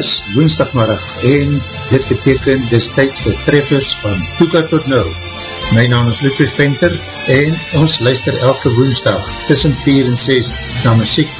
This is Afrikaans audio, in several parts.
is woensdagmiddag en dit beteken dis tyd vir treffers van Toeka tot Nou. My naam is Ludwig Venter en ons luister elke woensdag tussen 4 en 6 na muziek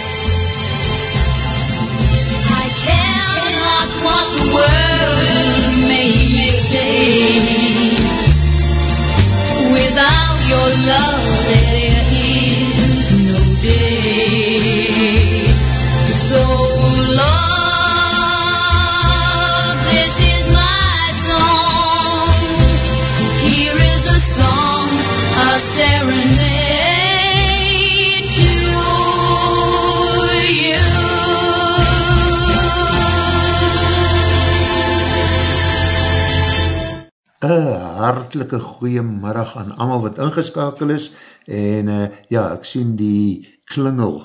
Een hartelike goeie middag aan allemaal wat ingeskakel is en uh, ja, ek sien die klingel,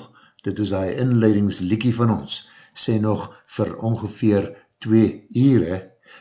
dit is die inleidingsliekie van ons, sê nog vir ongeveer 2 ure,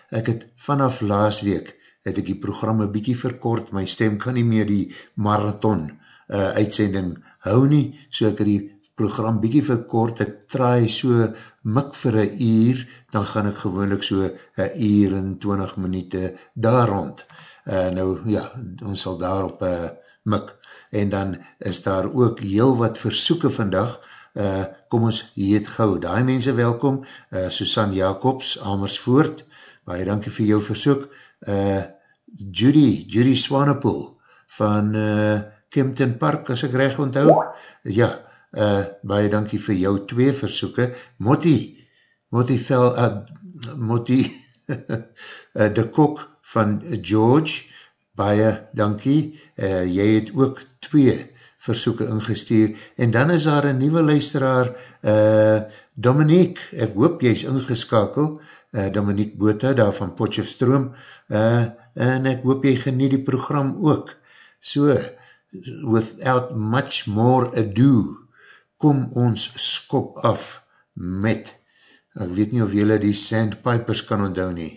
ek het vanaf laas week, het ek die programme bykie verkort, my stem kan nie meer die marathon uh, uitsending hou nie, so ek het die program bykie verkort, ek traai so mik vir een uur, dan gaan ek gewoonlik so een uur en 20 minuut daar rond. Uh, nou ja, ons sal daarop uh, mik. En dan is daar ook heel wat versoeken vandag, uh, kom ons heet gauw, daai mense welkom, uh, Susan Jacobs, Amersfoort, baie dankie vir jou versoek, uh, Judy, Judy Swanepoel, van uh, Kempton Park, as ek recht onthou, ja, uh, baie dankie vir jou twee versoeken, Motti, Motti Vel, uh, Motti, uh, de Kok van George, baie dankie, uh, jy het ook twee versoeken ingestuur, en dan is daar een nieuwe luisteraar, uh, Dominique, ek hoop jy is ingeskakel, uh, Dominique Bota, daar van Potjefstroom, uh, en ek hoop jy geniet die program ook. So, without much more ado, kom ons skop af met, ek weet nie of jylle die Sandpipers kan onthou nie,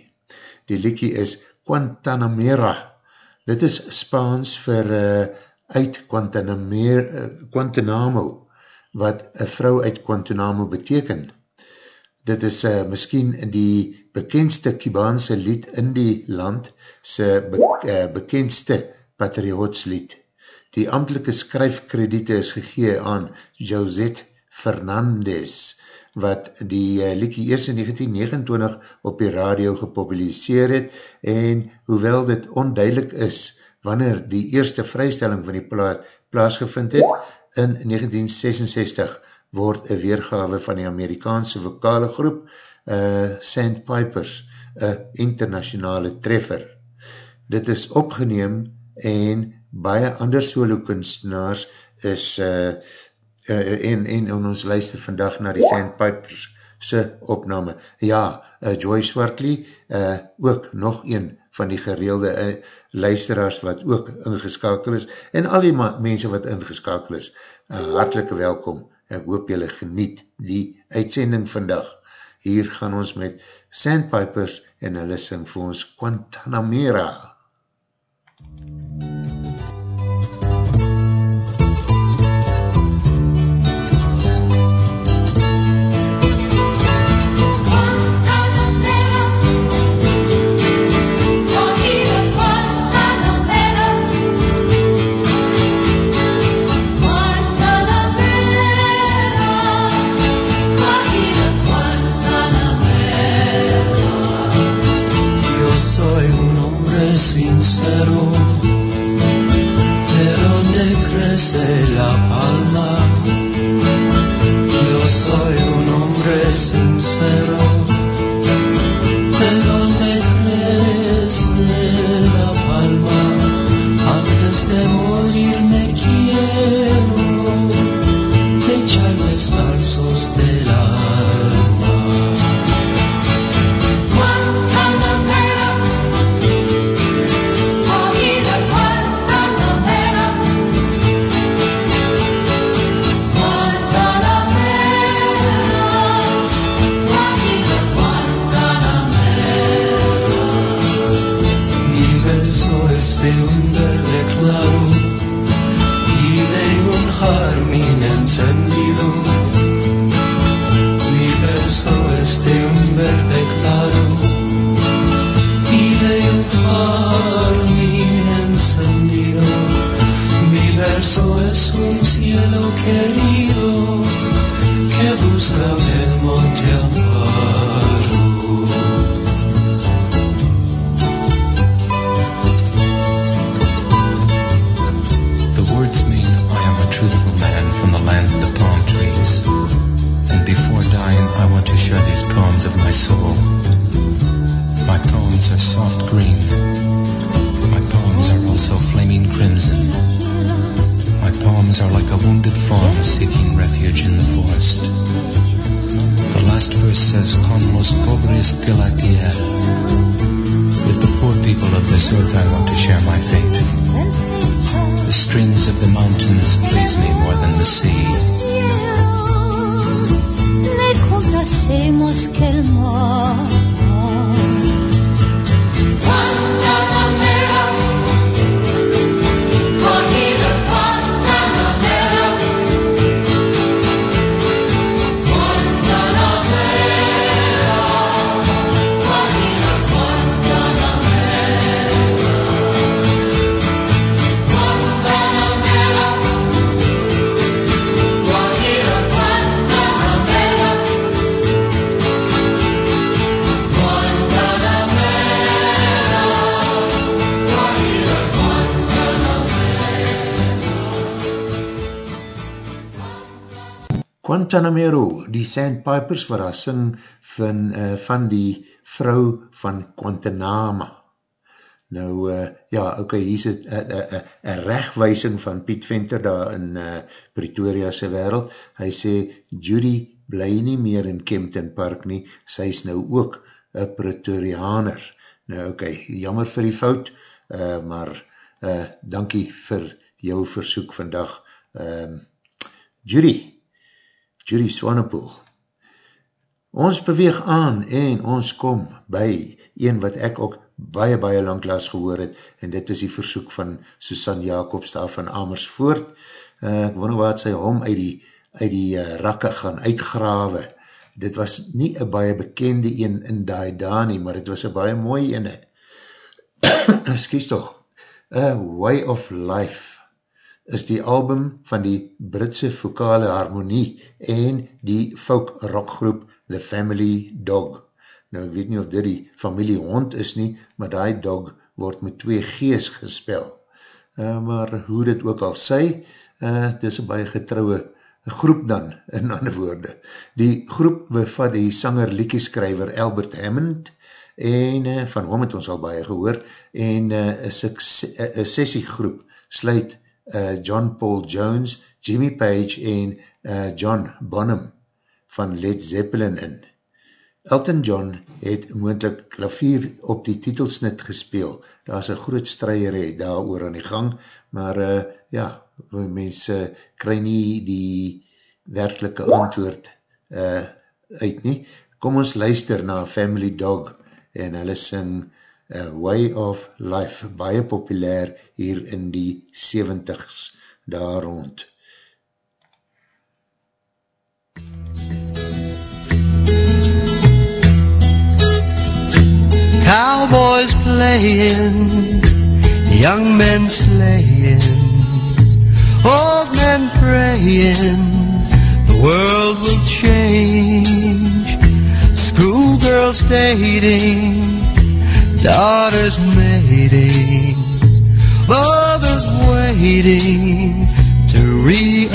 die liekie is Guantanamera, dit is Spaans vir uh, uit Guantanamera, uh, Guantanamo, wat een vrou uit Guantanamo beteken. Dit is uh, miskien die bekendste Kubaanse lied in die land, sy be uh, bekendste patriotslied. Die amtelike skryfkrediete is gegee aan Josette Fernandez, wat die uh, liekie eers in 1929 op die radio gepubliseer het, en hoewel dit onduidelik is, wanneer die eerste vrystelling van die plaat plaasgevind het, in 1966 word een weergave van die Amerikaanse vokale groep uh, Sandpipers, een internationale treffer. Dit is opgeneem en baie ander solo kunstenaars is uh, uh, en, en ons luister vandag na die Sandpipers se opname. Ja, uh, Joy Swartley, uh, ook nog een van die gereelde uh, luisteraars wat ook ingeskakel is, en al die mense wat ingeskakel is, uh, hartelike welkom, ek hoop julle geniet die uitsending vandag. Hier gaan ons met Sandpipers en hulle sing vir ons Guantanamera. Guantanamera, Suddenly the Guantanamero, die Sandpipers wat daar sing van, uh, van die vrou van Guantanama. Nou, uh, ja, ok, hier is een rechtwijsing van Piet Venter daar in uh, Pretoria se wereld. Hy sê, Judy bly nie meer in Kempton Park nie, sy is nou ook een Pretorianer. Nou, ok, jammer vir die fout, uh, maar uh, dankie vir jou versoek vandag. Um, Judy, Judy Swanepoel. Ons beweeg aan en ons kom by een wat ek ook baie, baie lang klas gehoor het, en dit is die versoek van Susan Jacobs daar van Amersfoort. Uh, ek wonder wat sy hom uit die, uit die uh, rakke gaan uitgrawe. Dit was nie een baie bekende een in die daar nie, maar het was een baie mooie ene. Excuse toch. A Way of Life is die album van die Britse vokale harmonie en die folk rockgroep The Family Dog. Nou, ek weet nie of dit die familie hond is nie, maar die dog word met twee gees gespel. Uh, maar hoe dit ook al sê, uh, dit is een baie getrouwe groep dan, in ander woorde. Die groep bevat die sanger liedjeskrijver Albert Hammond, en uh, van hom het ons al baie gehoor, en uh, een sessiegroep sluit uh, John Paul Jones, Jimmy Page en uh, John Bonham van Led Zeppelin in. Elton John het moendlik klavier op die titelsnit gespeel. Daar is een groot strijere daar oor aan die gang, maar uh, ja, mense kry nie die werkelike antwoord uh, uit nie. Kom ons luister na Family Dog en hulle sing A Way of Life, baie populair hier in die 70s daar rond. Cowboys playing, young men slaying, old men praying, the world will change. Schoolgirls dating, daughters mating, mothers waiting to rearrange.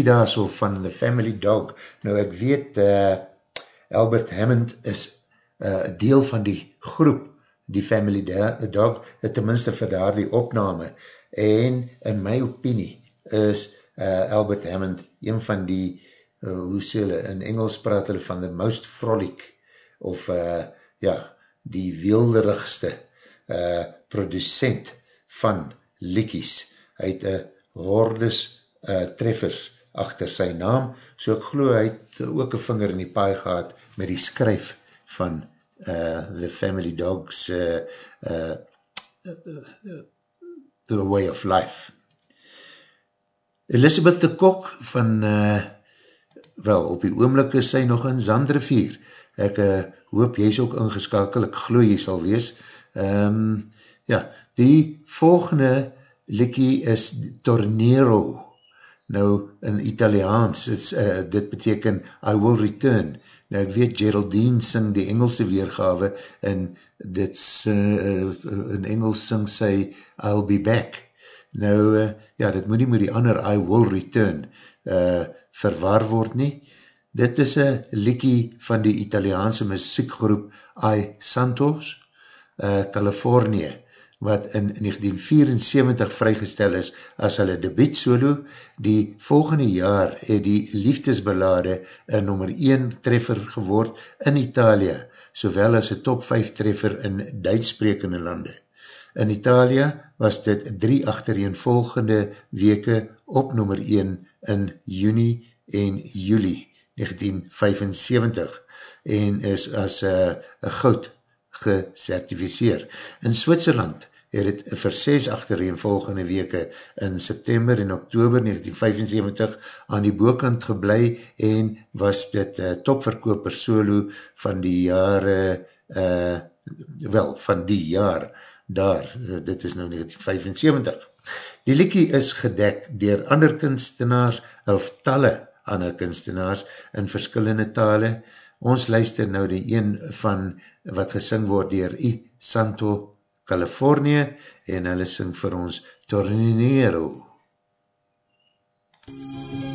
Liekie daar so van The Family Dog. Nou ek weet, uh, Albert Hammond is uh, deel van die groep, die Family Dog, uh, tenminste vir daar die opname. En in my opinie is uh, Albert Hammond een van die, uh, hoe sê hulle, in Engels praat hulle van the most frolic, of uh, ja, die weelderigste uh, producent van liekies. Hy het een hordes uh, treffers achter sy naam, so ek geloof hy het ook een vinger in die paai gehad met die skryf van uh, The Family Dogs uh, uh, The Way of Life. Elizabeth de Kok van, uh, wel, op die oomlik is sy nog in Zandrivier. Ek uh, hoop jy is ook ingeskakel, ek glo jy sal wees. Um, ja, die volgende likkie is Tornero. Nou, in Italiaans, is, uh, dit beteken I will return. Nou, ek weet, Geraldine sing die Engelse weergawe en dit uh, in Engels sing sy I'll be back. Nou, uh, ja, dit moet nie met die ander I will return uh, verwar word nie. Dit is een liekie van die Italiaanse muziekgroep I Santos, uh, Californië, wat in 1974 vrygestel is as hulle debiet solo. Die volgende jaar het die liefdesbelade een nummer 1 treffer geword in Italië, sowel as een top 5 treffer in Duitssprekende lande. In Italië was dit drie achtereenvolgende weke op nummer 1 in juni en juli 1975 en is as uh, goud gecertificeer. In Switserland het het vir 6 achtereenvolgende weke in September en Oktober 1975 aan die boekant geblei en was dit uh, topverkoper solo van die jare, uh, wel, van die jaar daar, uh, dit is nou 1975. Die liekie is gedek dier ander kunstenaars of talle ander kunstenaars in verskillende tale. Ons luister nou die een van wat gesing word dier I Santo Californië en hulle sing vir ons Tornero. Tornero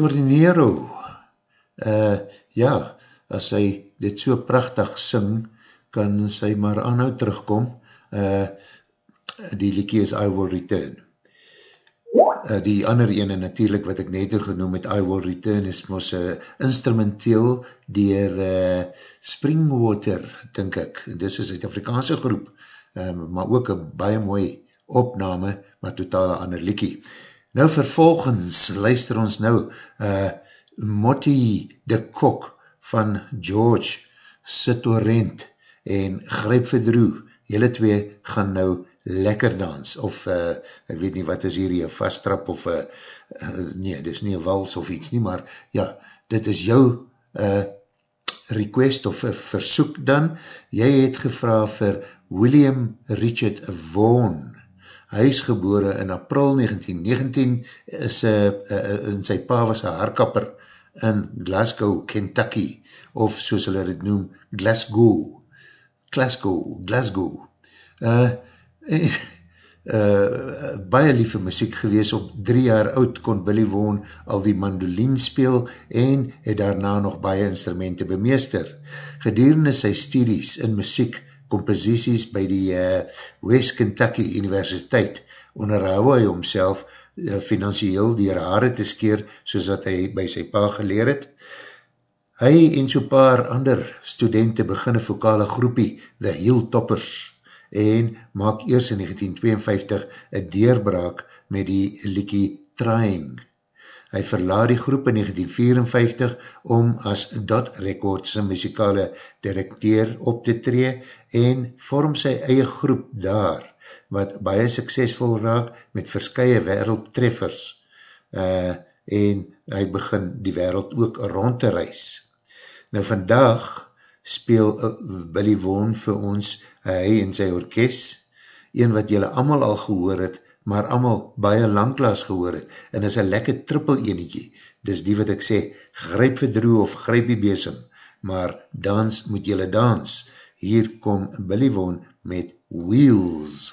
Tornero, uh, ja, as hy dit so prachtig sing, kan sy maar aanhou terugkom, uh, die liekie is I Will Return. Uh, die ander ene natuurlijk wat ek net genoem het, I Will Return is mos uh, instrumenteel dier uh, Springwater, dink ek, dis is een Afrikaanse groep, um, maar ook een baie mooi opname, maar totale ander liekie. Nou vervolgens luister ons nou uh, Motti de Kok van George Sitorent en Gryp Verdroe. Julle twee gaan nou lekker dans of uh, ek weet nie wat is hier, een vasttrap of uh, nee, dit is nie een wals of iets nie, maar ja, dit is jou uh, request of uh, versoek dan. Jy het gevra vir William Richard Vaughan Hy is gebore in april 1919, is, uh, uh, en sy pa was een haarkapper in Glasgow, Kentucky, of soos hulle het noem, Glasgow, Glasgow, Glasgow. Uh, uh, baie lieve muziek gewees, op drie jaar oud kon Billy Vaughan al die mandolin speel en het daarna nog baie instrumenten bemeester. Gedurende sy studies in muziek composities by die uh, West Kentucky Universiteit onderhou hy homself uh, financieel die haare te skeer soos wat hy by sy pa geleer het. Hy en so paar ander studenten begin een vokale groepie, The Hilltoppers, en maak eers in 1952 een deurbraak met die liekie Trying. Hy verlaat die groep in 1954 om as Dot Records een muzikale directeur op te tree en vorm sy eie groep daar, wat baie suksesvol raak met verskye wereldtreffers uh, en hy begin die wereld ook rond te reis. Nou vandag speel uh, Billy Vaughan vir ons, uh, hy en sy orkest, een wat jylle allemaal al gehoor het, maar allemaal baie langklaas gehoor het, en is een lekker trippel eniekie, dis die wat ek sê, gryp verdroe of gryp die besem, maar dans moet jylle dans, hier kom Billy Vaughan met Wheels.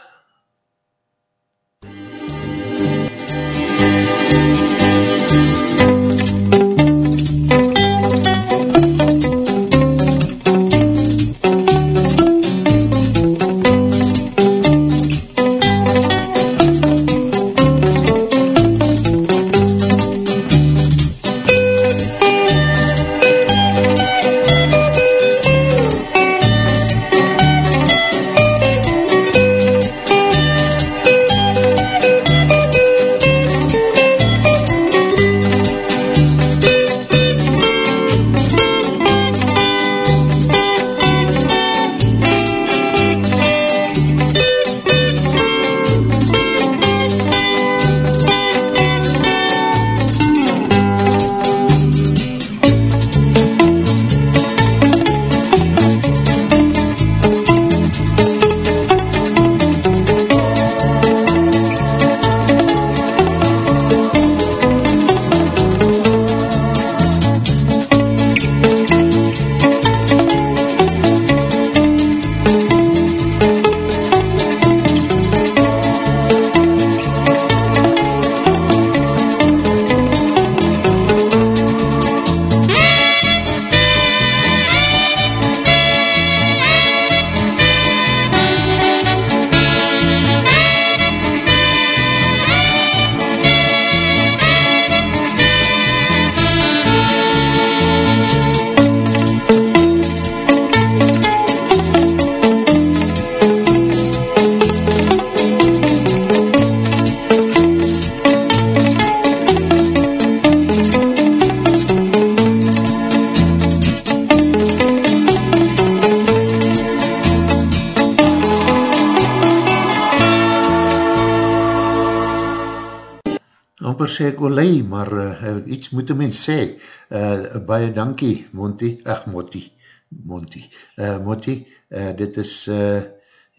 Sê ek olei, maar uh, iets moet een mens sê. Uh, baie dankie, Monty. Ach, Monty. Monty. Uh, Monty, uh, dit is, uh,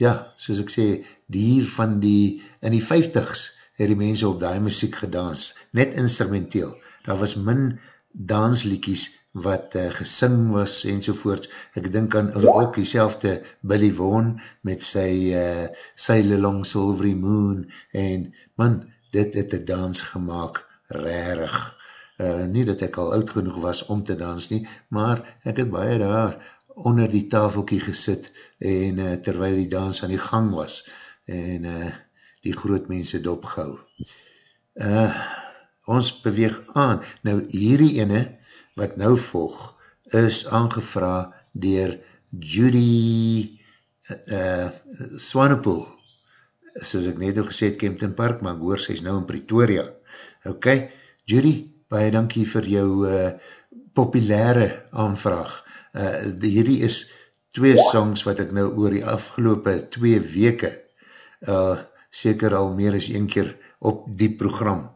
ja, soos ek sê, die hier van die, in die vijftigs, het die mense op die muziek gedans, net instrumenteel. Daar was min dansliekies wat uh, gesing was en sovoort. Ek dink aan ook die selfde Billy Vaughan met sy uh, Sail Along Silvery Moon en man, dit het een dans gemaakt, rarig. Uh, nie dat ek al oud genoeg was om te dans nie, maar ek het baie daar onder die tafelkie gesit en uh, terwyl die dans aan die gang was en uh, die groot mense dopgou. Uh, ons beweeg aan. Nou hierdie ene, wat nou volg, is aangevra dier Judy uh, uh, Swanepoel, soos ek net al gesê het, Kempton Park, maar ek hoor, sy is nou in Pretoria. Ok, Judy, baie dankie vir jou uh, populaire aanvraag. Uh, die, hierdie is twee songs wat ek nou oor die afgelopen twee weke uh, seker al meer as een keer op die program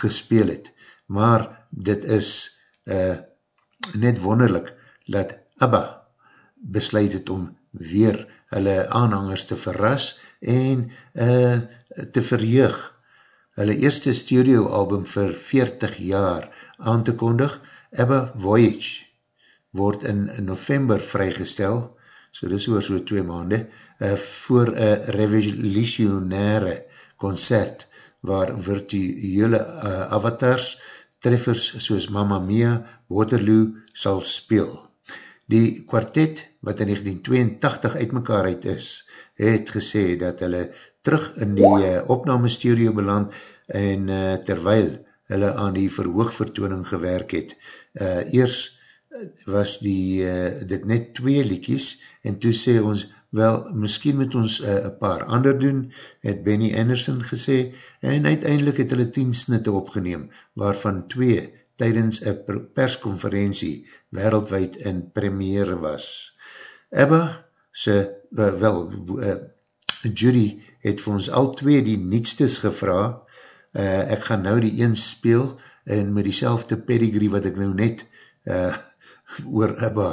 gespeel het. Maar dit is uh, net wonderlik dat Abba besluit het om weer hulle aanhangers te verras en uh, te verheug. Hulle eerste studio album vir 40 jaar aan te kondig, Abba Voyage, word in november vrygestel, so dis oor so twee maande, uh, voor een revolutionaire concert waar virtuele uh, avatars treffers soos Mamma Mia, Waterloo sal speel. Die kwartet, wat in 1982 uit mekaar uit is, het gesê dat hulle terug in die uh, opname studio beland en uh, terwyl hulle aan die verhoogvertooning gewerk het. Uh, eers was die, uh, dit net twee liekies en toe sê ons, wel, miskien moet ons een uh, paar ander doen, het Benny Anderson gesê, en uiteindelik het hulle tien snitte opgeneem, waarvan twee tydens een persconferentie wereldwijd in premiere was. Ebba, sy, uh, wel, uh, jury het vir ons al twee die nietstes gevra, uh, ek gaan nou die een speel, en met die pedigree wat ek nou net uh, oor Ebba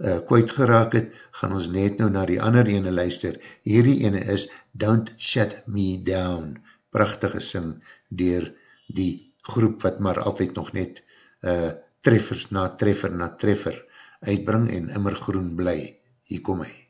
uh, kwijt geraak het, gaan ons net nou na die ander ene luister. Hierdie ene is Don't Shut Me Down. Prachtige sing dier die groep wat maar altyd nog net uh, treffers na treffer na treffer uitbring en immer groen bly. Hier kom hy.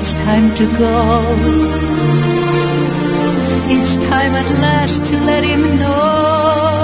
it's time to go. It's time at last to let him know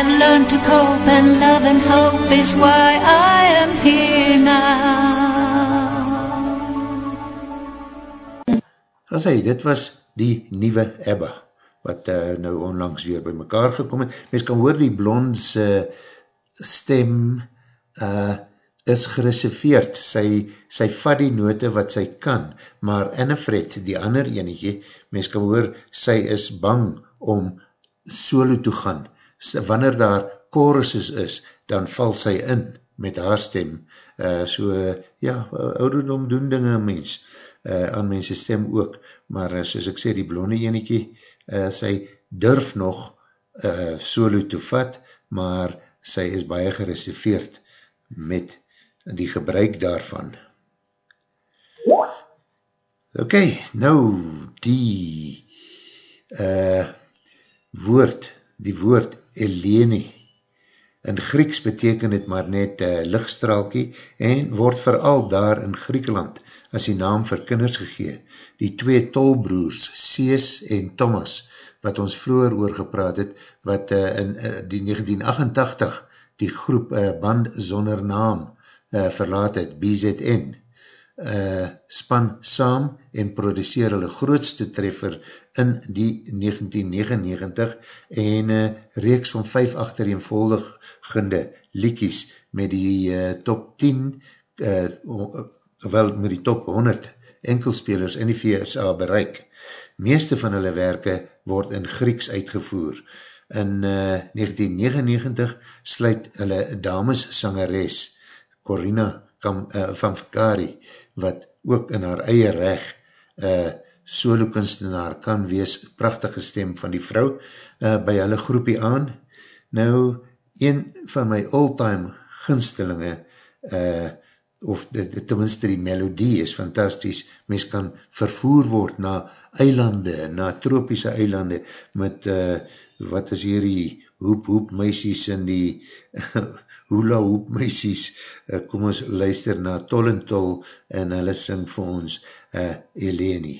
I have learned to cope and love and hope is why I am here now. As hy, dit was die nieuwe Ebba, wat uh, nou onlangs weer by mekaar gekom het. Mens kan hoor die blondse stem uh, is gereserveerd. Sy, sy vat die note wat sy kan, maar Annefred, die ander enige, mens kan hoor, sy is bang om solo toe gaan. Wanneer daar choruses is, dan val sy in met haar stem. Uh, so, ja, ouderdom doen dinge mens uh, aan mense stem ook, maar uh, soos ek sê, die blonde eniekie, uh, sy durf nog uh, solo te vat, maar sy is baie gereserveerd met die gebruik daarvan. Ok, nou die uh, woord, die woord Eleni, in Grieks beteken het maar net uh, lichtstraalkie en word vooral daar in Griekeland as die naam vir kinders gegee. Die twee tolbroers, Sees en Thomas, wat ons vroeger oor gepraat het, wat uh, in uh, die 1988 die groep uh, Band Zonder Naam uh, verlaat het, BZN, uh, span saam en produceer hulle grootste treffer in die 1999 en uh, reeks van vijf achtereenvolgende liekies met die uh, top 10 uh, wel met die top 100 enkelspelers in die VSA bereik. Meeste van hulle werke word in Grieks uitgevoer. In uh, 1999 sluit hulle dames sangeres Corina Kam, uh, van Vakari, wat ook in haar eie reg uh, solo kunstenaar kan wees, prachtige stem van die vrou, uh, by hulle groepie aan. Nou, een van my all-time ginstelinge uh, of dit, tenminste die melodie is fantastisch, mens kan vervoer word na eilande, na tropiese eilande, met, uh, wat is hier die hoep hoep meisies en die hula hoep meisies, uh, kom ons luister na Tol en Tol, en hulle sing vir ons uh, Eleni.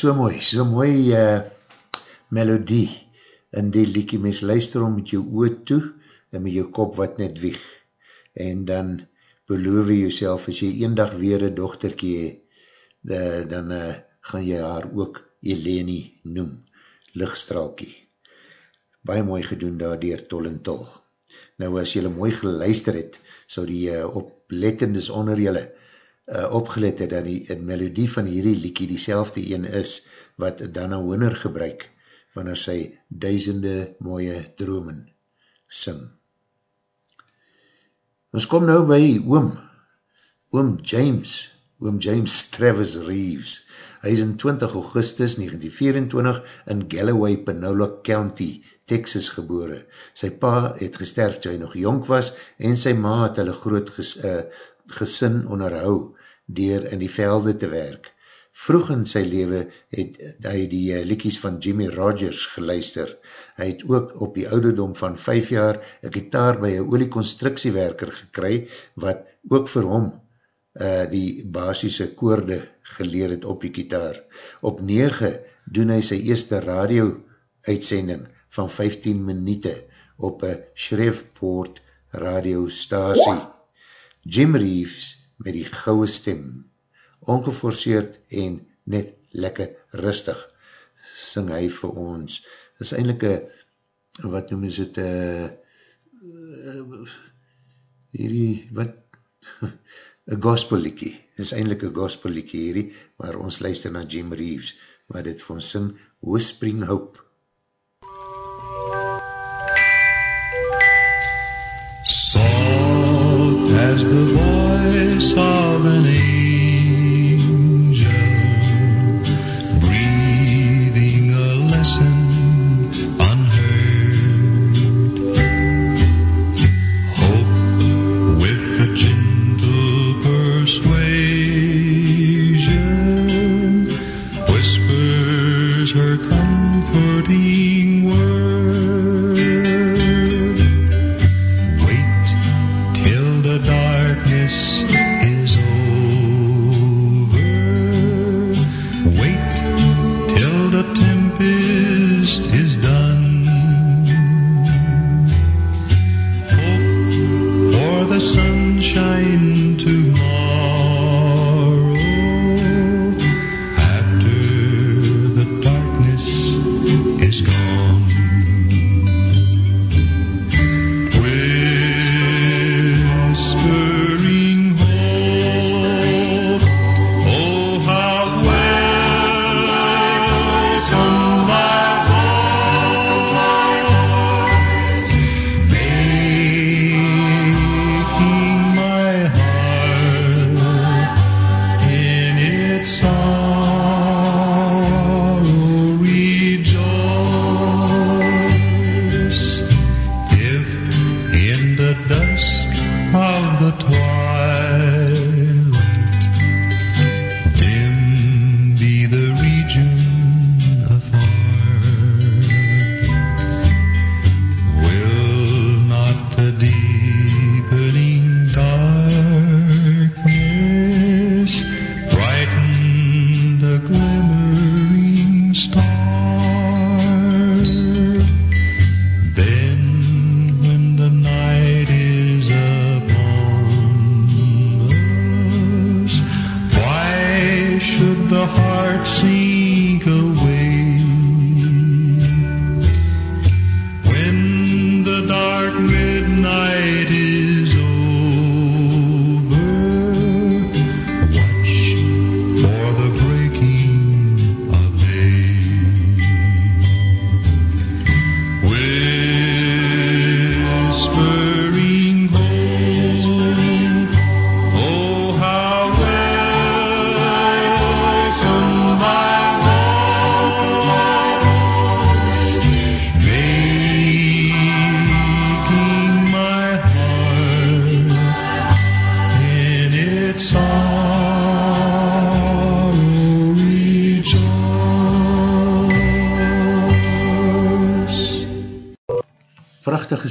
So mooi, so mooi, uh, melodie in die liekie, mens luister om met jou oor toe en met jou kop wat net wieg. En dan beloof jy jouself, as jy een dag weer een dochterkie hee, uh, dan uh, gaan jy haar ook Eleni noem, lichtstraalkie. Baie mooi gedoen daar dier tol en tol. Nou as jylle mooi geluister het, so die uh, oplettendes onder jylle uh, opgelet het, dat die melodie van hierdie liekie die selfde een is, wat Dana Winner gebruik, wanneer sy duisende mooie dromen sing. Ons kom nou by oom, oom James, oom James Travis Reeves. Hy is in 20 augustus 1924 in Galloway, Panola County, Texas gebore. Sy pa het gesterf toe hy nog jonk was en sy ma het hulle groot ges, uh, gesin onderhou dier in die velde te werk. Vroeg in sy leven het hy die uh, liekies van Jimmy Rogers geluister. Hy het ook op die ouderdom van 5 jaar een gitaar by een olieconstructiewerker gekry wat ook vir hom uh, die basisse koorde geleer het op die gitaar. Op 9 doen hy sy eerste radio uitsending van 15 minute op een Shreveport radiostasie. Jim Reeves met die gouwe stem, ongeforceerd en net lekker rustig, sing hy vir ons. Dit is eindelijk een, wat noem is het, uh, hierdie, wat, een gospelliekie, dit is eindelijk een gospelliekie hierdie, maar ons luister na Jim Reeves, wat dit vir ons sing, Whispering Hope. Soft as the voice promise of an age.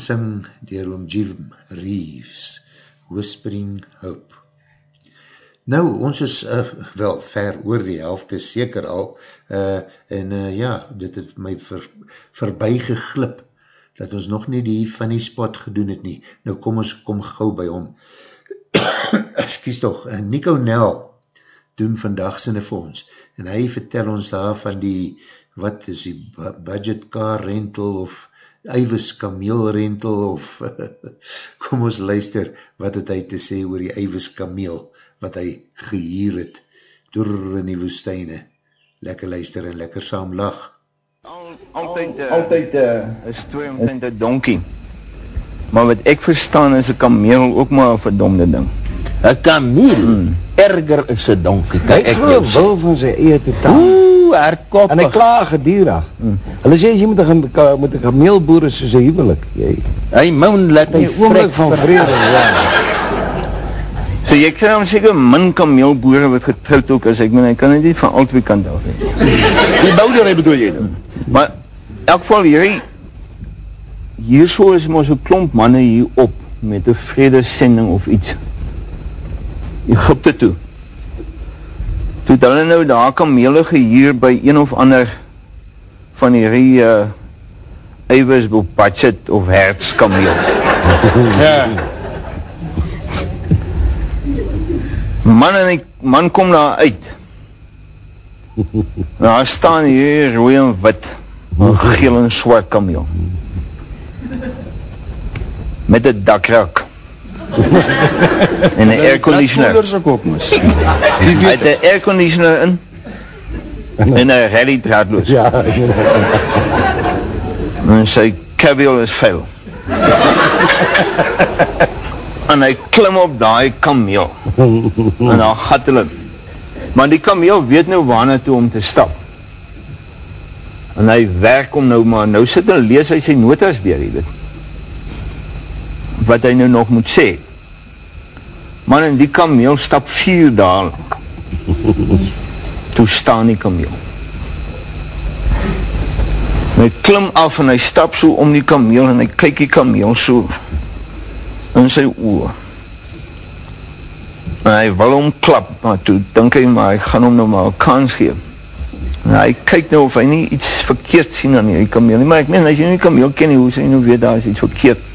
Gesing dier oom Jim Reeves, Whispering Hope. Nou, ons is uh, wel ver oor die helft, is seker al, uh, en uh, ja, dit het my ver, verby geglip, dat ons nog nie die funny spot gedoen het nie. Nou kom ons, kom gauw by hom. Excuse toch, uh, Nico Nel doen vandag sinne vir ons, en hy vertel ons daar van die, wat is die budget car rental, of Iwis kameel rental, of kom ons luister, wat het hy te sê oor die Iwis kameel, wat hy gehier het door in die woestijne. Lekker luister en lekker saam lag. Al, altyd, uh, altyd uh, is twee omtrent een donkie. Maar wat ek verstaan is een kameel ook maar een verdomde ding. Een kameel, hmm. erger is een donkie. Kijk, Hy ek sê. wil van sy eie te taal. Herkoppig. En hy klaag gedierig. Hmm. Hulle sê, jy moet een, moet een kameelboer is soos een huwelik. Jy, Hy moon laat hy oomlik van vrede, ja. So jy kry hom seker min kameelboere wat getrouwd ook is, ek meen, hy kan nie van al twee kant af. Die bouderij bedoel jy dan? Maar, elk geval hierdie, hier so is maar so klomp manne hier op, met een vredesending of iets. Egypte toe. Toe het hulle nou daar kamele gehuur by een of ander van hierdie uh, Eiwis Bopatchet of Hertz kameel. ja. Man en die man kom daar uit. Daar staan hier rooi en wit, een geel en zwart kameel. Met een dakrak. En een airconditioner. Koelers ook op, mis. Hy het een airconditioner in. En een rally draadloos. Ja, En sy kabel is vuil. en hy klim op daai kameel. en daar gat hulle. Maar die kameel weet nou waarna toe om te stap. En hy werk om nou maar, nou sit en lees hy sy notas dier, jy weet. Wat hy nou nog moet sê. Man, en die kameel stap vier daal. toe staan die kameel. En hy klim af en hy stap so om die kameel en hy kyk die kameel so in sy oor. En hy wil hom klap, maar toe dink hy maar hy gaan hom nou maar kans gee. En hy kyk nou of hy nie iets verkeerd sien aan die kameel nie, maar ek meen, as jy nie die kameel ken nie, hoe sê jy nou weet daar is iets verkeerd.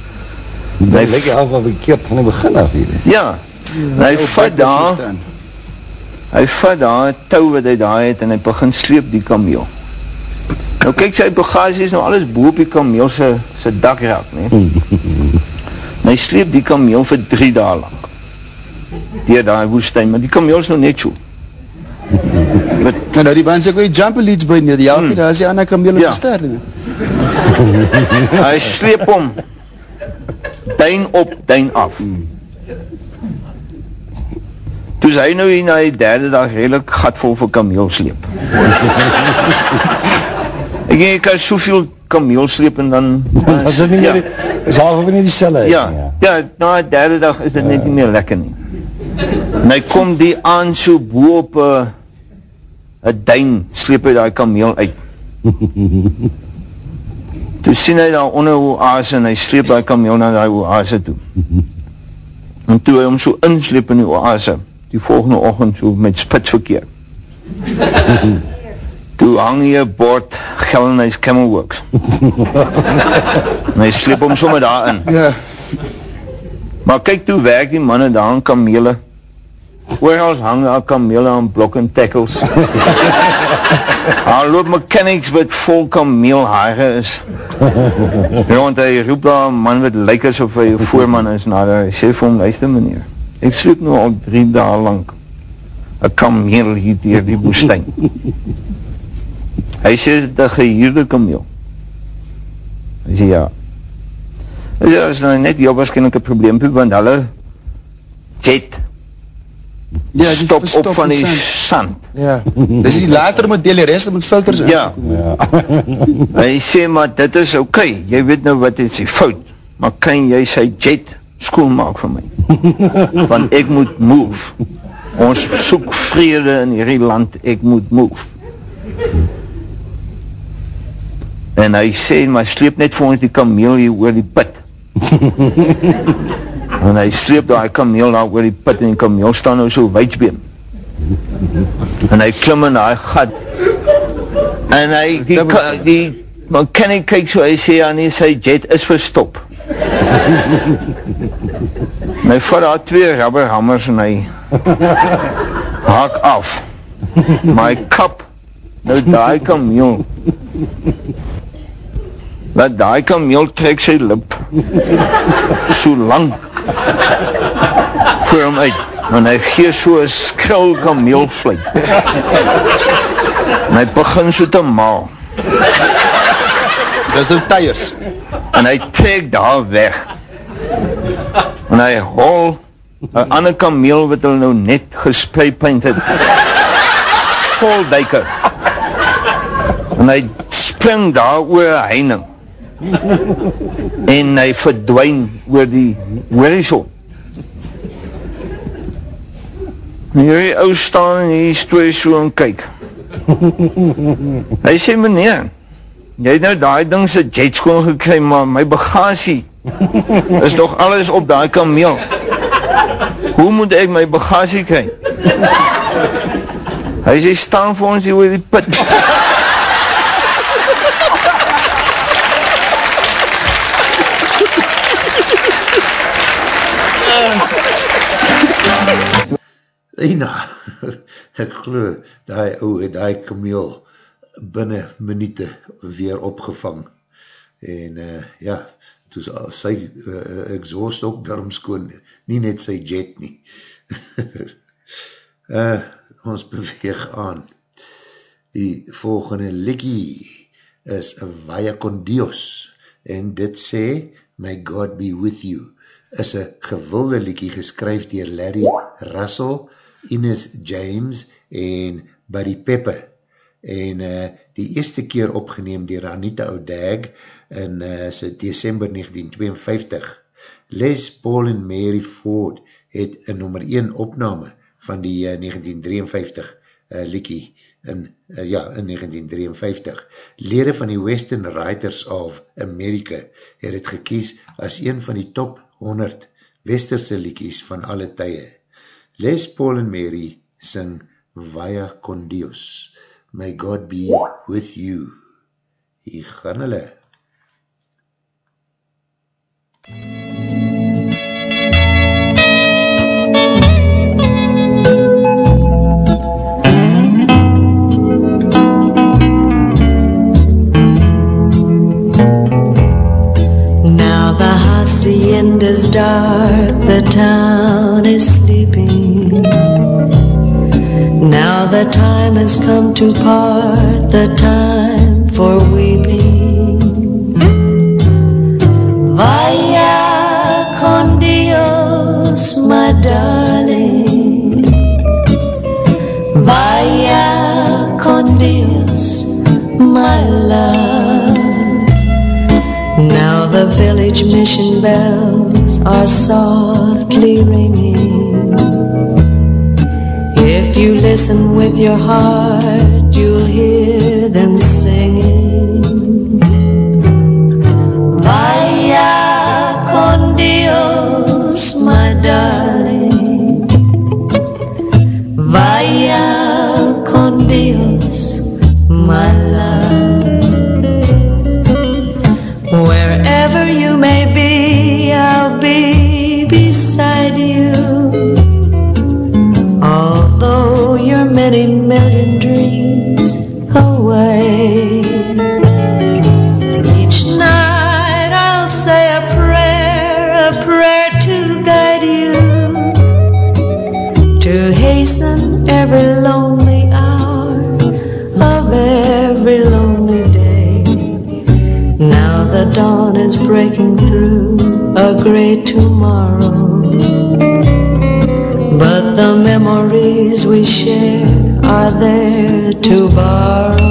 Hy lyk jy al wat verkeerd van die begin af hier is. Ja, en hy vat daar, hy vat daar een touw wat hy daar het en hy begin sleep die kameel. Nou kyk sy bagasie is nou alles boop die kameel sy, sy dakrak, nee. En hy sleep die kameel vir drie daal lang. Dier daar woestijn, maar die kameel is nou net so. Met, En nou die band sê ook die jumper leads by nie, die helfie, daar is die ander kameel Ja. ja. gesterd. hy sleep om duin op, duin af. Toe is hy nou hier na die derde dag redelijk gatvol vir kameel sleep. Ek denk, ek kan soveel kameel sleep en dan... As dit nie ja, meer, is half of nie die selle. ja, ja, na die derde dag is dit net nie meer lekker nie. En hy kom die aan so boe op een uh, duin, sleep hy die kameel uit. Toe sien hy daar onder oase en hy sleep die kameel na die oase toe. En toe hy hom so insleep in die oase, die volgende ochend so met spitsverkeer. toe hang hy een bord Gellenhuis Camelworks. en hy sleep hom sommer daar in. Ja. Maar kyk toe werk die manne daar aan kamele. Oorals hang daar kamele aan blok en tackles. Daar loop mechanics wat vol kameelhaare is. Rond hy roep daar een man wat lyk asof hy een voorman is na daar. Hy sê vir hom, luister meneer, ek sleep nou al drie dae lang een kameel hier dier die woestijn. Hy sê, is dit een gehuurde kameel? Hy sê, ja. Hy sê, is nou net heel waarschijnlijk een probleempie, want hulle jet Ja, die stop op van in die sand. Ja. Dis die later model, die rest moet filters uit. Ja. Hy sê, maar dit is oké, okay. jy weet nou wat is die fout, maar kan jy sy jet skoon maak vir my? Want ek moet move. Ons soek vrede in hierdie land, ek moet move. En hy sê, maar sleep net vir ons die kameel hier oor die put. En hy sleep daar kameel daar oor die put en die kameel staan nou so weidsbeen. En hy klim in die gat. En hy, die, die mechanic kyk so, hy sê, ja nee, sy jet is verstop. En hy vat daar twee rubberhammers en hy haak af. Maar hy kap nou daai kameel. Laat daai kameel trek sy lip so lang voor hom uit. En hy gee so een skril kameelvluit. En hy begin so te maal. Dis nou tyres. En hy trek daar weg. En hy hol een ander kameel wat hulle nou net gespreidpunt het. Vol duiker. En hy spring daar oor een heining. En hy verdwijn oor die horizon. En hierdie ou staan en hier stooi so en kyk. Hy sê, meneer, jy het nou die ding sy jet skoon gekry, maar my bagasie is nog alles op die kameel. Hoe moet ek my bagasie kry? Hy sê, staan vir ons hier oor die put. Eina, ek glo, die ou het die kameel binnen minute weer opgevang. En uh, ja, toes al sy uh, exhaust ook daarom skoon, nie net sy jet nie. uh, ons beweeg aan. Die volgende likkie is Vaya con Dios en dit sê, My God be with you, is een gewilde liekie geskryf dier Larry Russell, Ines James en Buddy Pepper. En uh, die eerste keer opgeneem dier Anita O'Dag in uh, sy december 1952. Les Paul en Mary Ford het een nummer 1 opname van die uh, 1953 uh, liekie in, uh, ja, in 1953. Lede van die Western Writers of America het het gekies as een van die top 100 westerse liekies van alle tye. Les Paul en Mary sing Vaya con Dios. May God be with you. Hier gaan hulle. Now the hacienda's dark, the town the time has come to part, the time for weeping. Vaya con Dios, my darling. Vaya con Dios, my love. Now the village mission bells are softly ringing. If you listen with your heart, breaking through a great tomorrow. But the memories we share are there to borrow.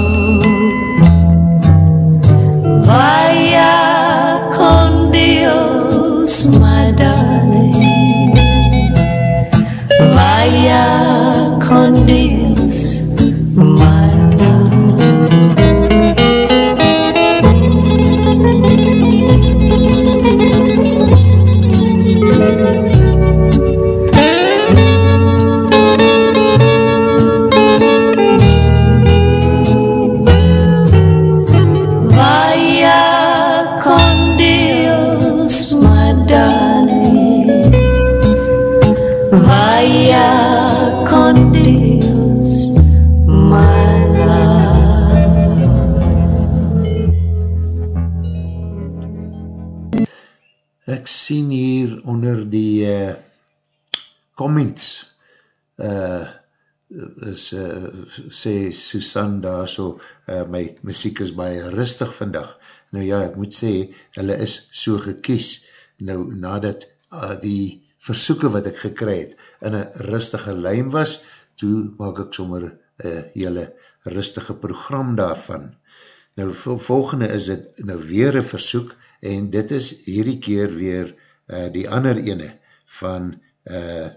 Sê Susan daar so, uh, my muziek is baie rustig vandag. Nou ja, ek moet sê, hulle is so gekies, nou nadat uh, die versoeken wat ek gekry het, in een rustige lijn was, toe maak ek sommer een uh, hele rustige program daarvan. Nou, volgende is het nou weer een versoek, en dit is hierdie keer weer uh, die ander ene van uh,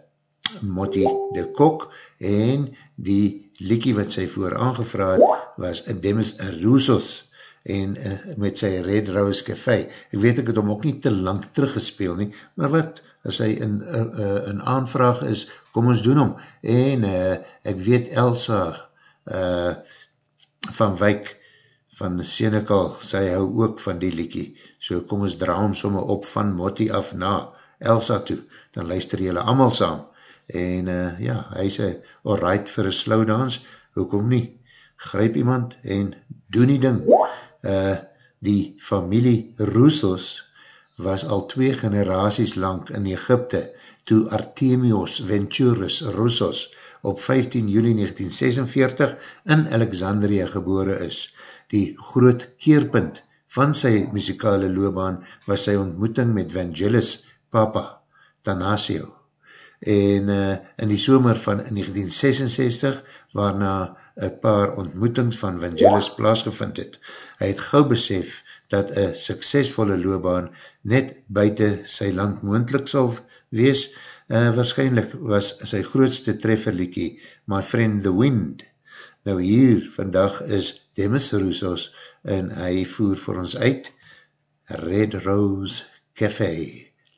Motti de Kok, en die liekie wat sy voor aangevraad was Demis Roussos, en uh, met sy Red Rose Café. Ek weet ek het hom ook nie te lang teruggespeel nie, maar wat, as hy in, uh, uh, in aanvraag is, kom ons doen hom. En uh, ek weet Elsa uh, van Wyk van Senekal, sy hou ook van die liekie. So kom ons dra hom somme op van Motti af na Elsa toe, dan luister jylle allemaal saam. En uh, ja, hy sê, alright vir een slow dance, hoekom nie? Gryp iemand en doen die ding. Uh, die familie Roussos was al twee generaties lang in Egypte toe Artemios Venturus Roussos op 15 juli 1946 in Alexandria gebore is. Die groot keerpunt van sy muzikale loopbaan was sy ontmoeting met Vangelis Papa Tanasio. En uh, in die somer van 1966, waarna een paar ontmoetings van Vangelis plaasgevind het, hy het gauw besef dat een suksesvolle loopbaan net buiten sy land moendlik sal wees, uh, waarschijnlijk was sy grootste trefferliekie My Friend the Wind. Nou hier vandag is Demis Roussos en hy voer vir ons uit Red Rose Café.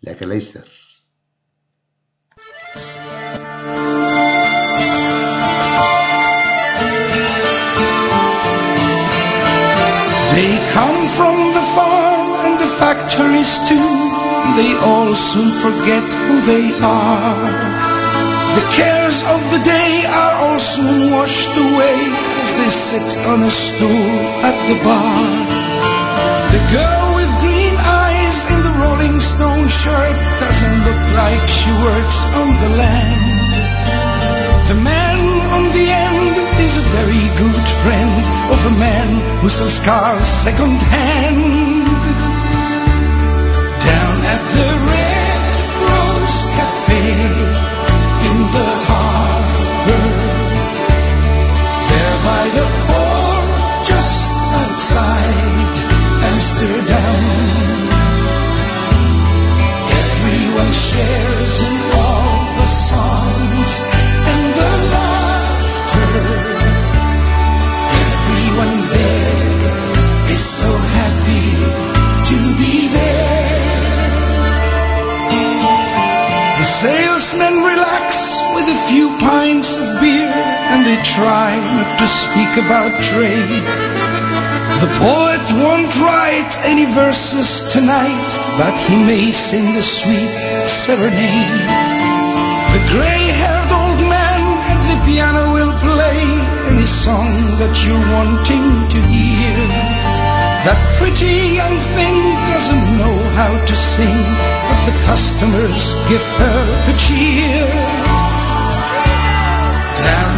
Lekker luister. They come from the farm and the factories too. They all soon forget who they are. The cares of the day are all soon washed away as they sit on a stool at the bar. The girl with green eyes in the Rolling Stone shirt doesn't look like she works on the land. Is a very good friend of a man who sells cars second hand. Down at the Red Rose Cafe in the harbor, there by the port just outside Amsterdam. Everyone shares in all the songs and the laughter. Try not to speak about trade. The poet won't write any verses tonight, but he may sing a sweet serenade. The gray-haired old man at the piano will play any song that you're wanting to hear. That pretty young thing doesn't know how to sing, but the customers give her a cheer. Down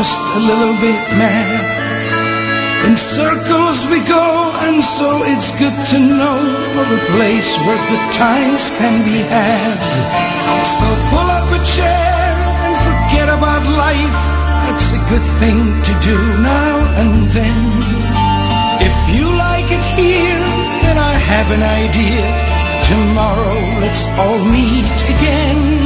just a little bit mad. In circles we go, and so it's good to know of a place where good times can be had. So pull up a chair and forget about life. That's a good thing to do now and then. If you like it here, then I have an idea. Tomorrow let's all meet again.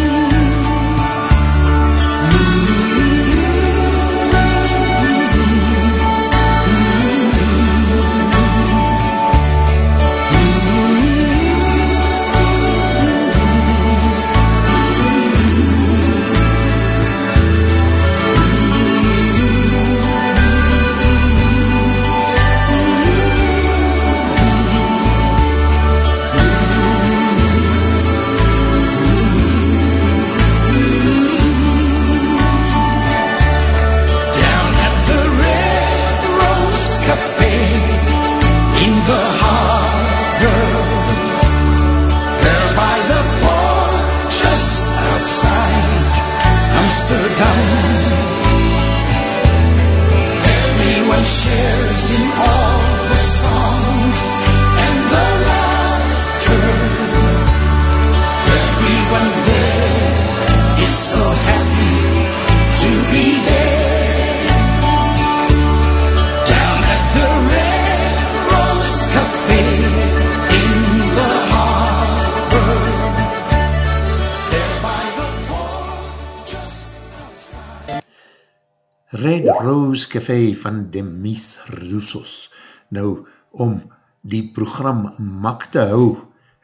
Rose Café van Demis Roussos. Nou, om die program mak te hou,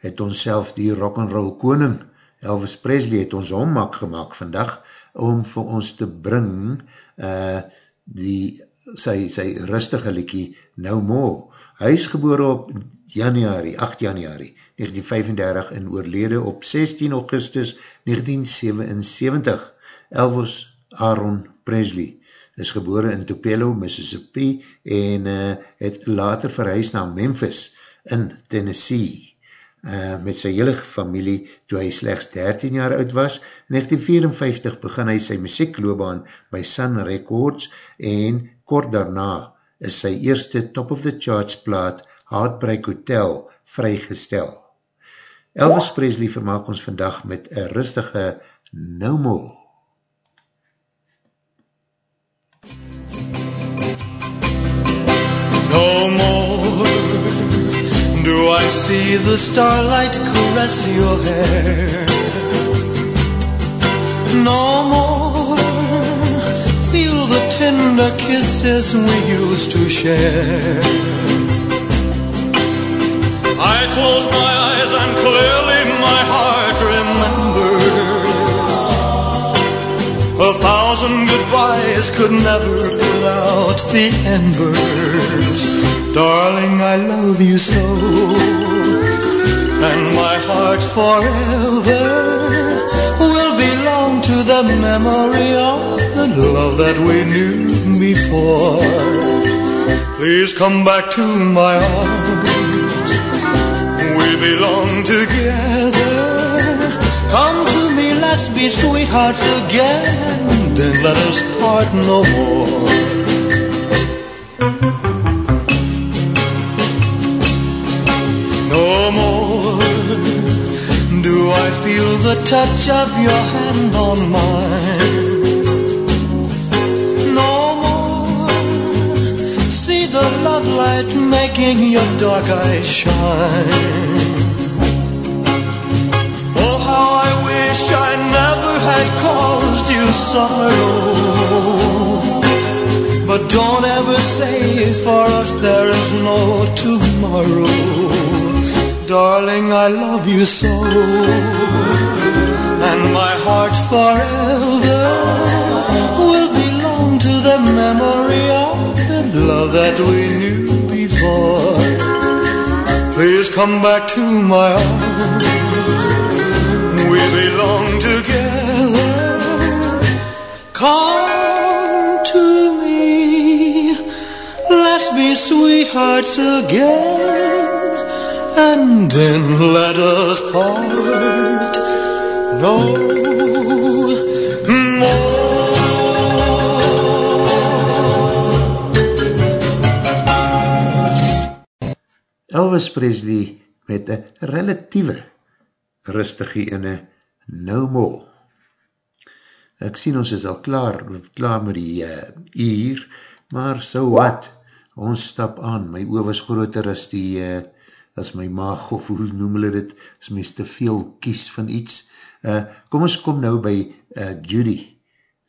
het ons self die rock'n'roll koning, Elvis Presley, het ons hom mak gemaakt vandag, om vir ons te bring uh, die, sy, sy rustige liekie No More. Hy is geboor op januari, 8 januari 1935 en oorlede op 16 augustus 1977. Elvis Aaron Presley is gebore in Tupelo, Mississippi en uh, het later verhuis na Memphis in Tennessee. Uh, met sy hele familie toe hy slechts 13 jaar oud was. In 1954 begin hy sy muziekloobaan by Sun Records en kort daarna is sy eerste Top of the Charts plaat Heartbreak Hotel vrygestel. Elvis Presley vermaak ons vandag met een rustige No More. See the starlight caress your hair. No more feel the tender kisses we used to share. I close my eyes and clearly my heart remembers. A thousand goodbyes could never put out the embers. Darling, I love you so. And my heart forever will belong to the memory of the love that we knew before. Please come back to my arms. We belong together. Come to me, let's be sweethearts again. Then let us part no more. Feel the touch of your hand on mine. No more see the love light making your dark eyes shine. Oh, how I wish I never had caused you sorrow. But don't ever say for us there is no tomorrow. Darling, I love you so. And my heart forever will belong to the memory of the love that we knew before. Please come back to my arms. We belong together. Come to me. Let's be sweethearts again. And then let us part Elvis Presley met een relatieve rustige ene No More. Ek sien ons is al klaar, klaar met die uh, uur, maar so wat, ons stap aan, my oor was groter as die, uh, as my maag, of hoe noem hulle dit, as mys te veel kies van iets. Uh, kom ons kom nou by uh, Judy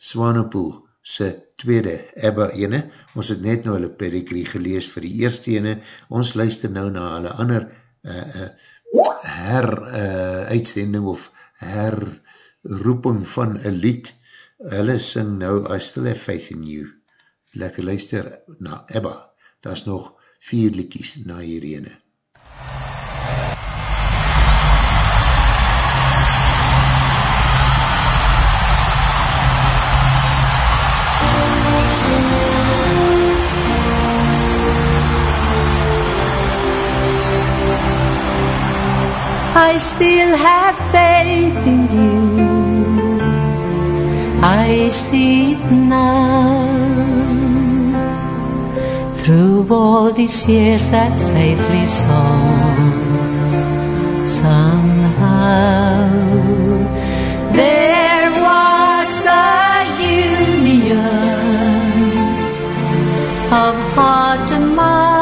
Swanepoel, sy tweede Ebba ene, ons het net nou hulle pedigree gelees vir die eerste ene, ons luister nou na hulle ander uh, uh, her uh, uitsending of herroeping van een lied, hulle sing nou I still have faith in you, lekker luister na Ebba, daar is nog vier liedjes na hierene. I still have faith in you. I see it now. Through all these years that faith lives on Somehow There was a union Of heart and mind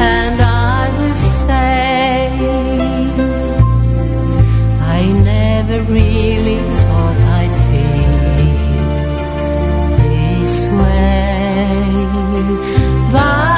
and I will say, I never really thought I'd feel this way. But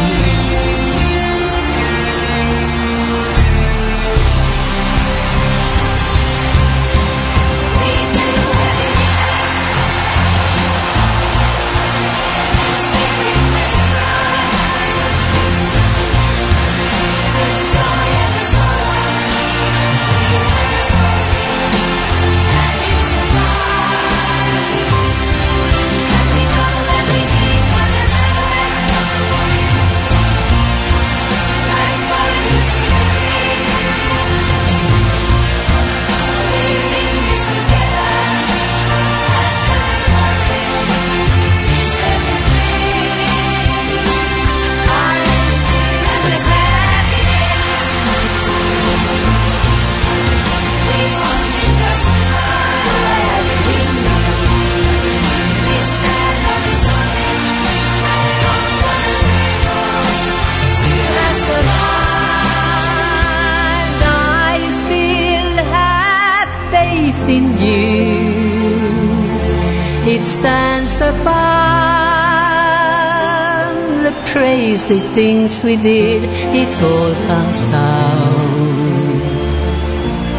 Crazy things we did. It all comes down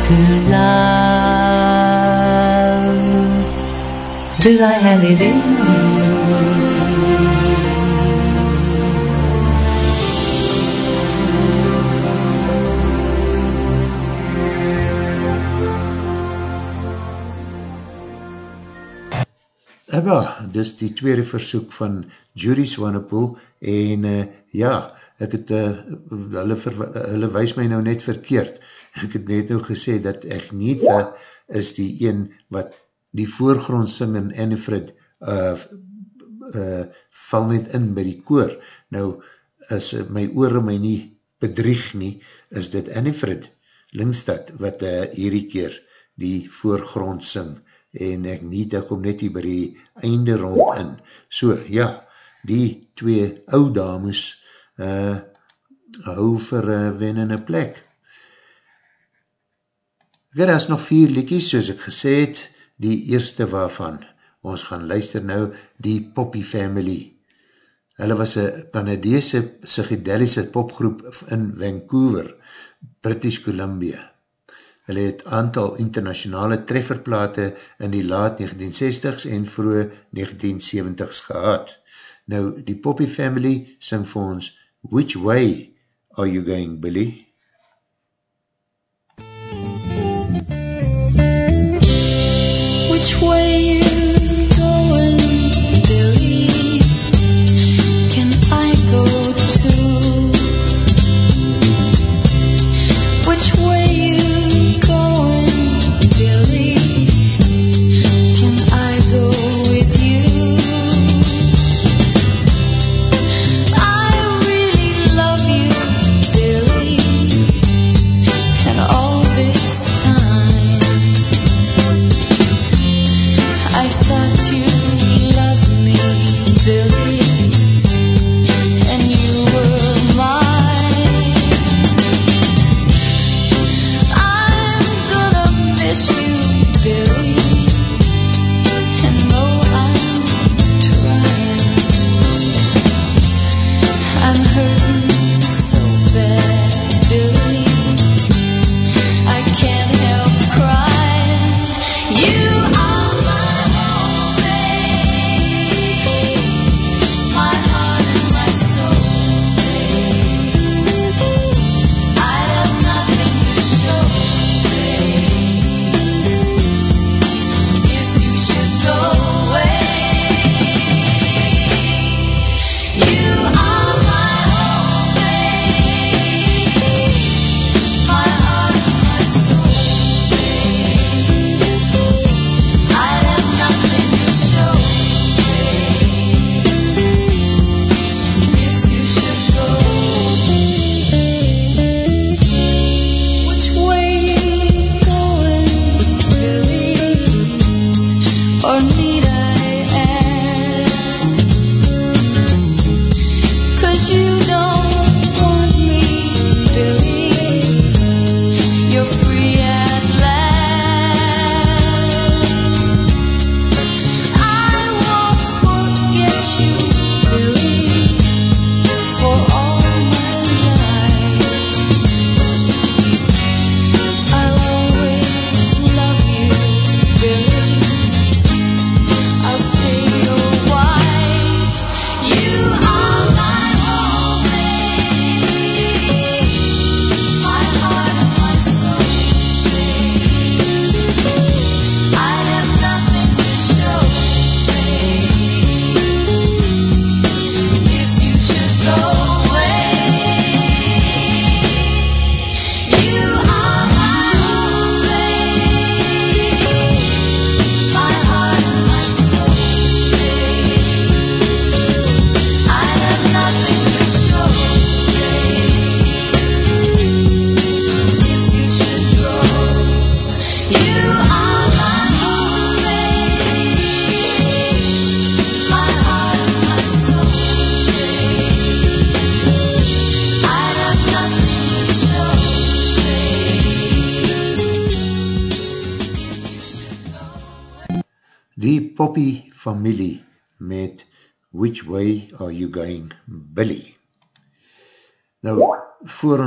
to love. Do I have it in me? Ebba, dis die tweede versoek van Judy Swanepoel en uh, ja, ek het, uh, hulle, ver, hulle wees my nou net verkeerd. Ek het net nou gesê dat Agnetha is die een wat die voorgrond sing in Annefred uh, uh, val net in by die koor. Nou, as my oor my nie bedrieg nie, is dit Annifred Lingstad, wat uh, hierdie keer die voorgrond sing, en ek niet, ek kom net hier by die einde rond in. So, ja, die twee ou dames uh, hou vir uh, wen in een plek. Ek het as nog vier liekies, soos ek gesê het, die eerste waarvan, ons gaan luister nou, die Poppy Family. Hulle was een Canadese psychedelische popgroep in Vancouver, British Columbia. Hulle het aantal internationale trefferplate in die laat 1960s en vroeg 1970s gehad. Nou, die Poppy Family sing vir ons Which Way Are You Going, Billy? Which way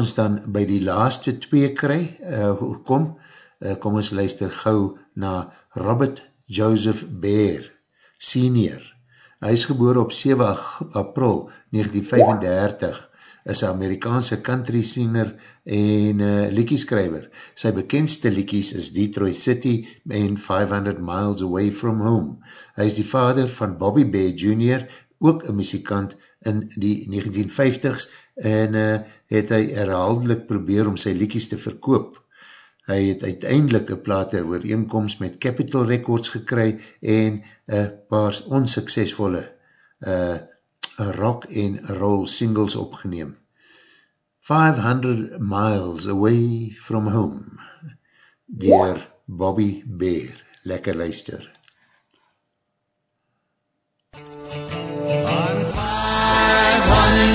ons dan by die laaste twee kry, uh, kom, uh, kom ons luister gauw na Robert Joseph Bear, senior. Hy is geboor op 7 april 1935, is een Amerikaanse country singer en uh, liekieskrijver. Sy bekendste liekies is Detroit City en 500 Miles Away From Home. Hy is die vader van Bobby Bear Jr., ook een muzikant in die 1950s en uh, het hy herhaaldelik probeer om sy liekies te verkoop. hy het uiteindelik een plaat ter ooreenkomst met Capitol Records gekry en een paar onsuksesvolle uh, rock en roll singles opgeneem. 500 Miles Away From Home dier Bobby Bear. Lekker luister. I'm 500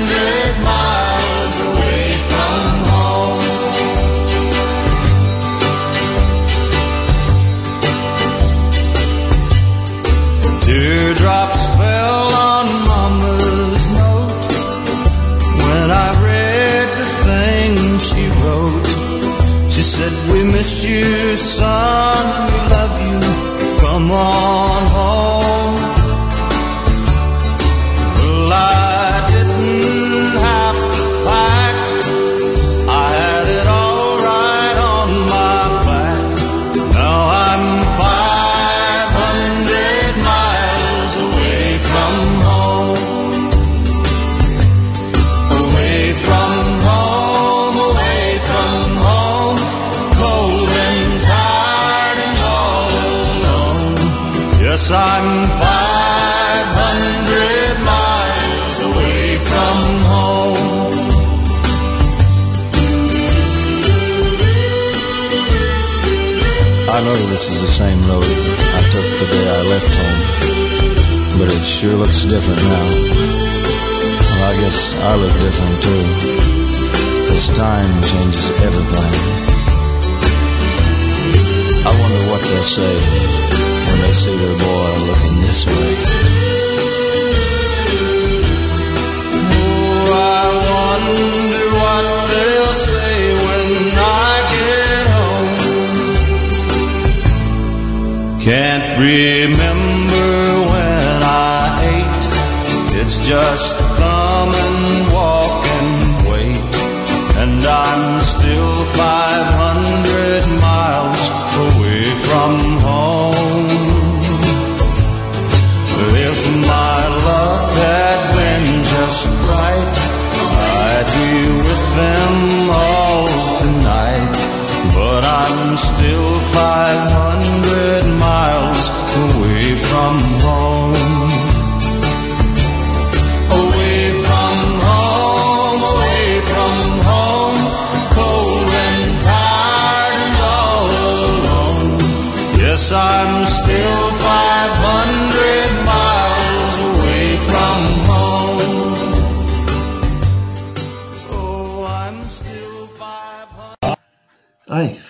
sure looks different now. Well, I guess I look different too, cause time changes everything. I wonder what they'll say when they see their boy looking this way. Oh, I wonder what they'll say when I get home. Can't remember just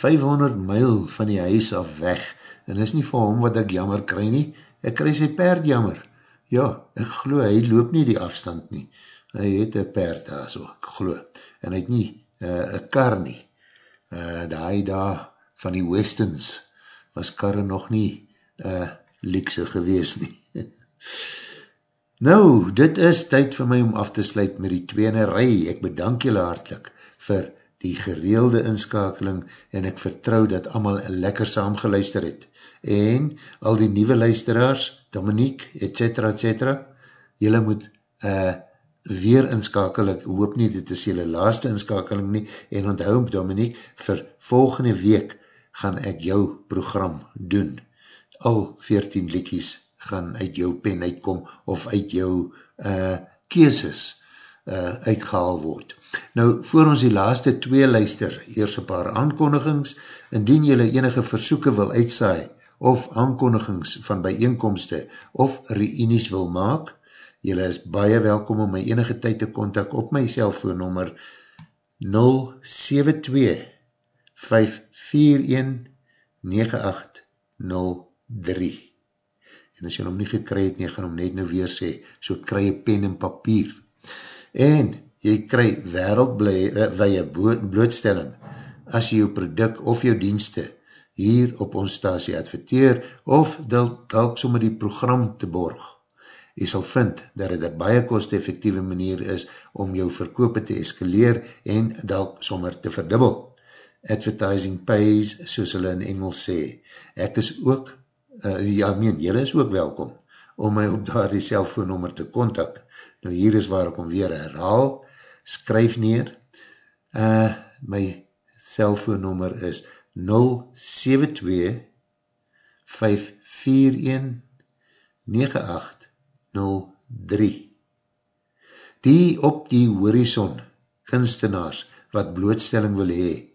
500 myl van die huis af weg, en is nie vir hom wat ek jammer kry nie, ek kry sy perd jammer. Ja, ek glo, hy loop nie die afstand nie. Hy het een perd daar so, ek glo. En hy het nie uh, een kar nie. Uh, daai daar van die Westons was karre nog nie uh, liekse gewees nie. nou, dit is tyd vir my om af te sluit met die tweene rij. Ek bedank julle hartlik vir die gereelde inskakeling en ek vertrou dat allemaal lekker saam geluister het. En al die nieuwe luisteraars, Dominique, etc. etc. Julle moet uh, weer inskakel, ek hoop nie, dit is julle laaste inskakeling nie, en onthou, Dominique, vir volgende week gaan ek jou program doen. Al 14 liekies gaan uit jou pen uitkom, of uit jou uh, keeses uh, uitgehaal word. Nou, voor ons die laaste twee luister, eers een paar aankondigings, indien jylle enige versoeken wil uitsaai, of aankondigings van bijeenkomste, of reunies wil maak, jylle is baie welkom om my enige tyd te kontak op my cellfoonnummer 072 541 9803 en as jy hom nie gekry het nie, gaan hom net nou weer sê, so kry jy pen en papier. En jy kry wereldwee blootstelling as jy jou product of jou dienste hier op ons stasie adverteer of dalk sommer die program te borg. Jy sal vind dat het een baie kost-effectieve manier is om jou verkoop te eskaleer en dalk sommer te verdubbel. Advertising pays, soos hulle in Engels sê. Ek is ook, uh, ja meen, jylle is ook welkom om my op daar die cellfoonnummer te kontak. Nou hier is waar ek om weer herhaal, skryf neer, uh, my cellfoonnummer is 072 541 9803 Die op die horizon kunstenaars wat blootstelling wil hee,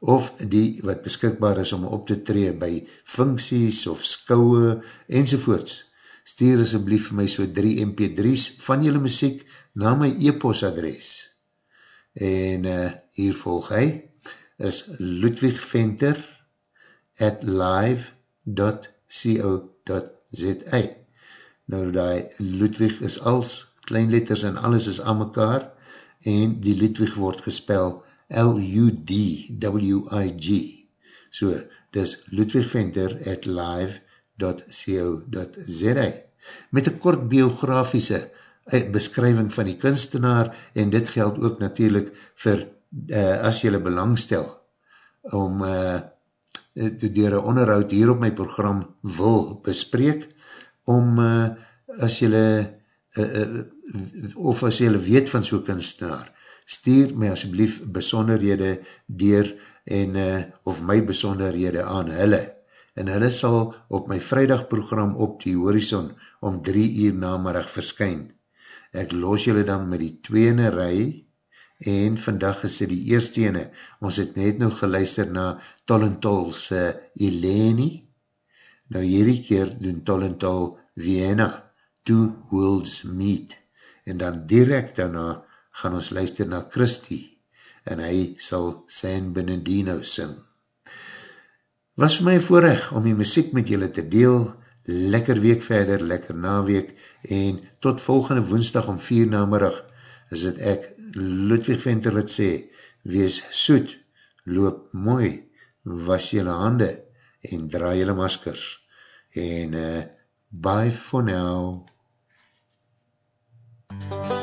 of die wat beskikbaar is om op te tree by funksies of skouwe enzovoorts, stuur asjeblief vir my so 3 mp3's van jylle muziek na my e-post adres. En uh, hier volg hy, is Ludwig Venter at live.co.za Nou die Ludwig is als kleinletters en alles is aan mekaar en die Ludwig word gespel L-U-D-W-I-G so, dis Ludwig Venter at live.co.za met een kort biografiese eh, beskrywing van die kunstenaar en dit geld ook natuurlijk vir uh, as jylle belangstel om uh, door een onderhoud hier op my program wil bespreek om uh, as jylle uh, uh, of as jylle weet van so'n kunstenaar stuur my asjeblief besonderhede dier en uh, of my besonderhede aan hulle en hulle sal op my vrijdagprogram op die horizon om drie uur namiddag verskyn. Ek los julle dan met die tweene rij en vandag is dit die eerste ene. Ons het net nog geluister na Tollentol's uh, Eleni. Nou hierdie keer doen Tollentol Vienna, Two Worlds Meet. En dan direct daarna gaan ons luister na Christie en hy sal San Bernardino sing. Was vir my voorrecht om die muziek met julle te deel, lekker week verder, lekker naweek, en tot volgende woensdag om vier namerig, is het ek, Ludwig Venter wat sê, wees soet, loop mooi, was julle hande, en draai julle maskers, en uh, bye for now. Thank